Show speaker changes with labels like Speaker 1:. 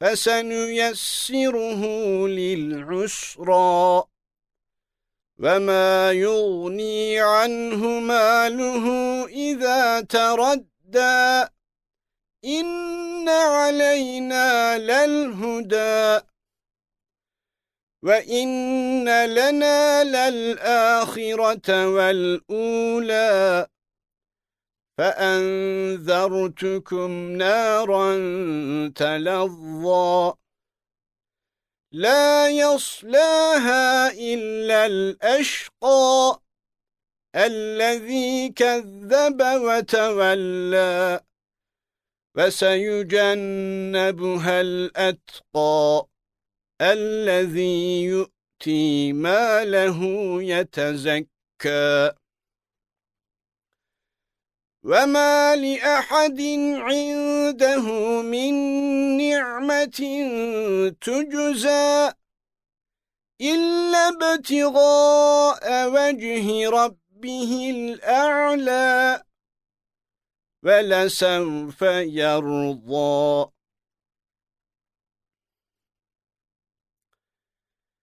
Speaker 1: فسنيسره للعسرى وما يغني عنه ماله إذا تردى إن علينا للهدى وإن لنا للآخرة والأولى فأنذرتكم نارا تلظى لا يصلاها إلا الأشقى الذي كذب وتولى فسيجنبها الأتقى الذي يؤتي ماله يتزكى وَمَا لِأَحَدٍ عِندَهُ مِنْ نِعْمَةٍ تُجْزَى إِلَّا ابْتِغَاءَ وَجْهِ رَبِّهِ الْأَعْلَى وَلَسَوْفَ يَرْضَى